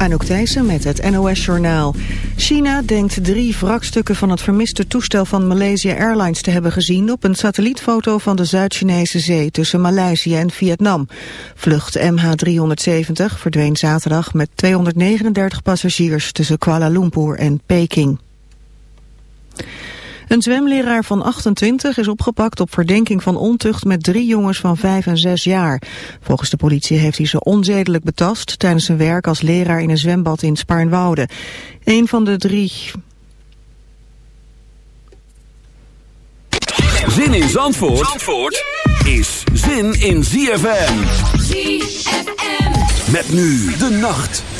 Anouk Thijssen met het NOS-journaal. China denkt drie wrakstukken van het vermiste toestel van Malaysia Airlines te hebben gezien op een satellietfoto van de Zuid-Chinese zee tussen Maleisië en Vietnam. Vlucht MH370 verdween zaterdag met 239 passagiers tussen Kuala Lumpur en Peking. Een zwemleraar van 28 is opgepakt op verdenking van ontucht met drie jongens van 5 en 6 jaar. Volgens de politie heeft hij ze onzedelijk betast tijdens zijn werk als leraar in een zwembad in Spaarnwoude. Een van de drie... Zin in Zandvoort, Zandvoort is zin in ZFM. ZFM. Met nu de nacht.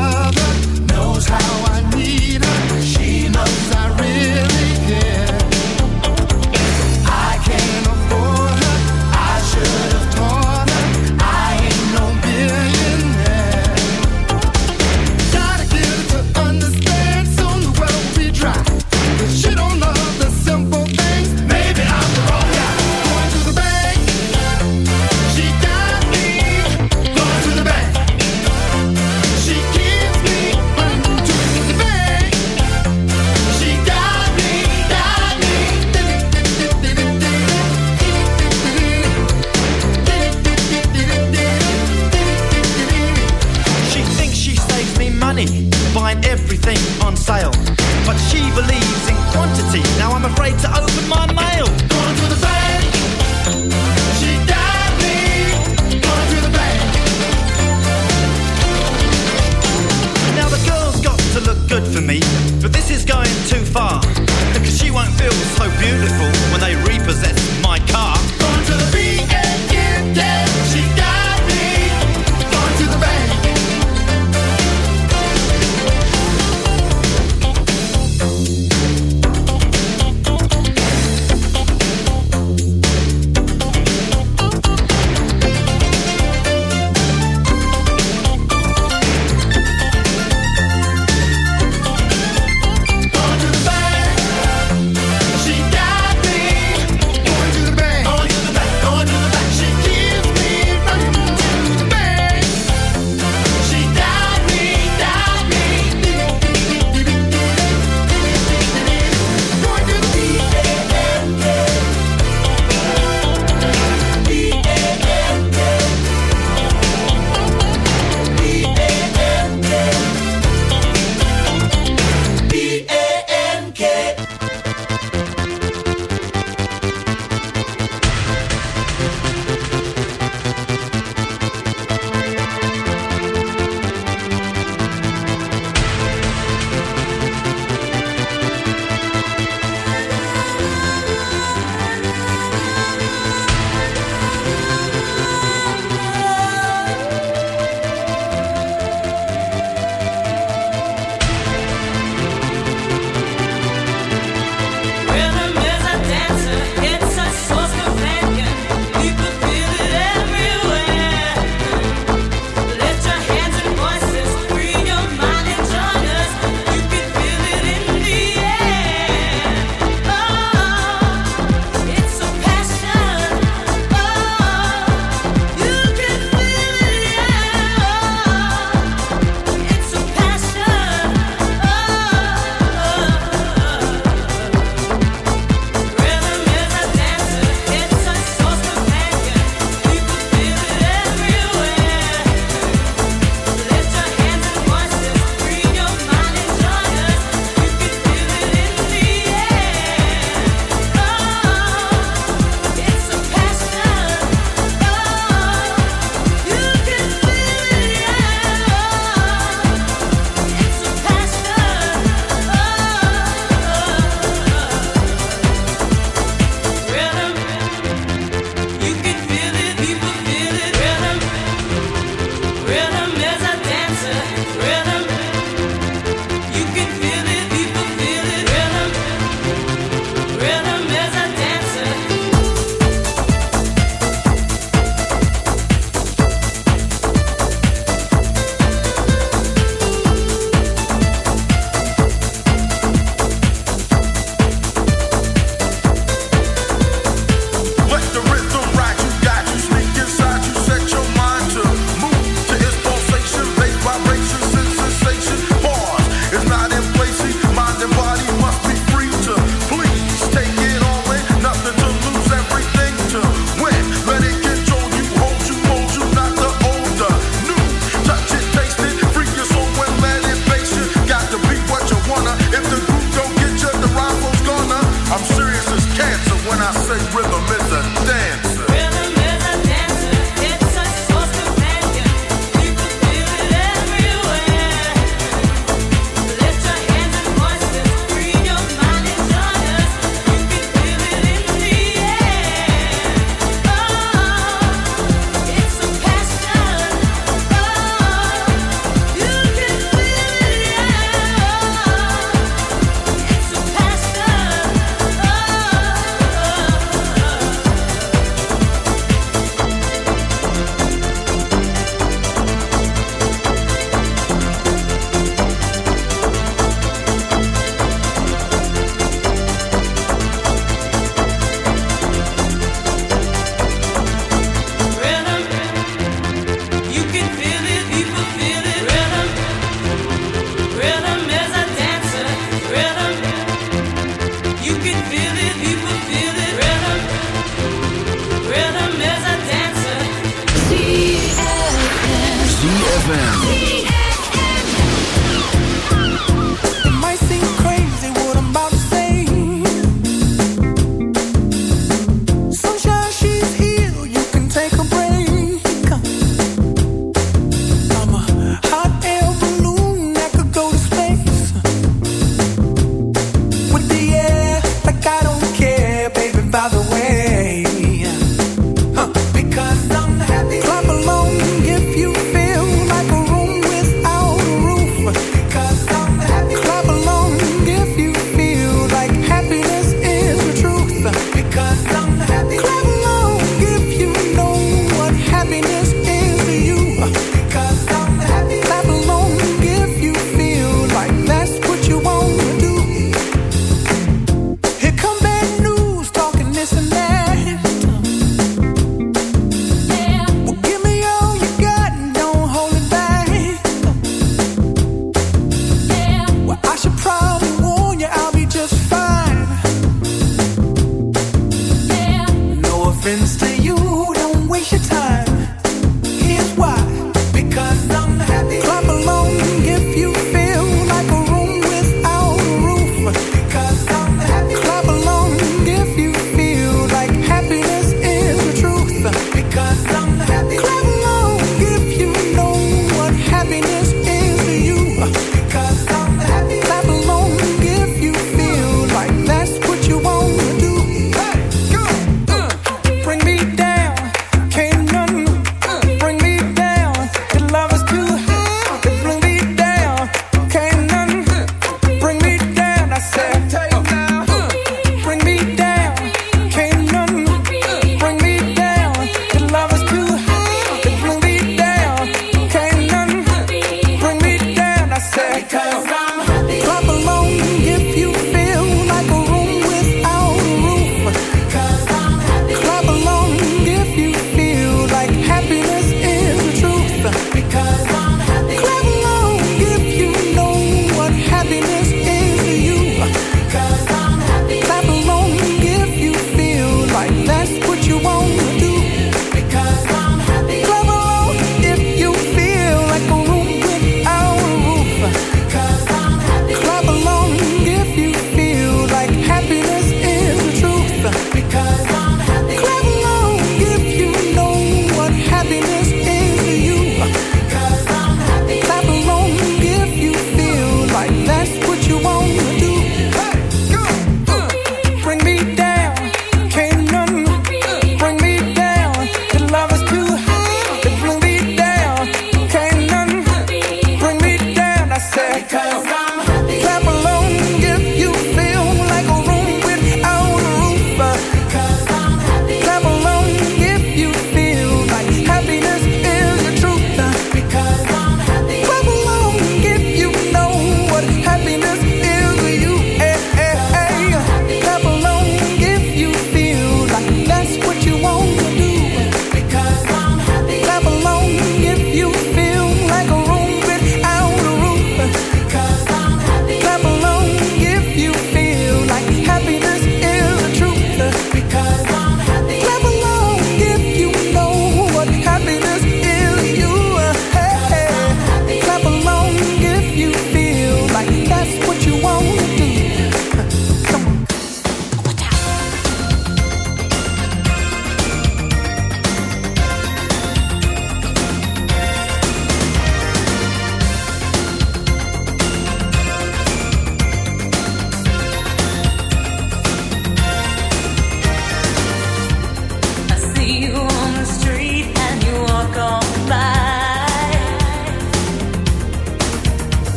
money, buying everything on sale. But she believes in quantity, now I'm afraid to open my mail. Gonna the bank, she died me. Gonna the bank. Now the girl's got to look good for me, but this is going too far. Because she won't feel so beautiful when they repossess my car.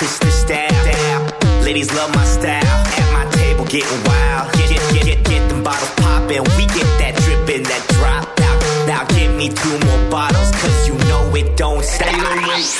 Christian style. Ladies love my style. At my table getting wild. Get, get, get, get, get them bottles popping. We get that dripping, that drop out. Now give me two more bottles, cause you know it don't stop.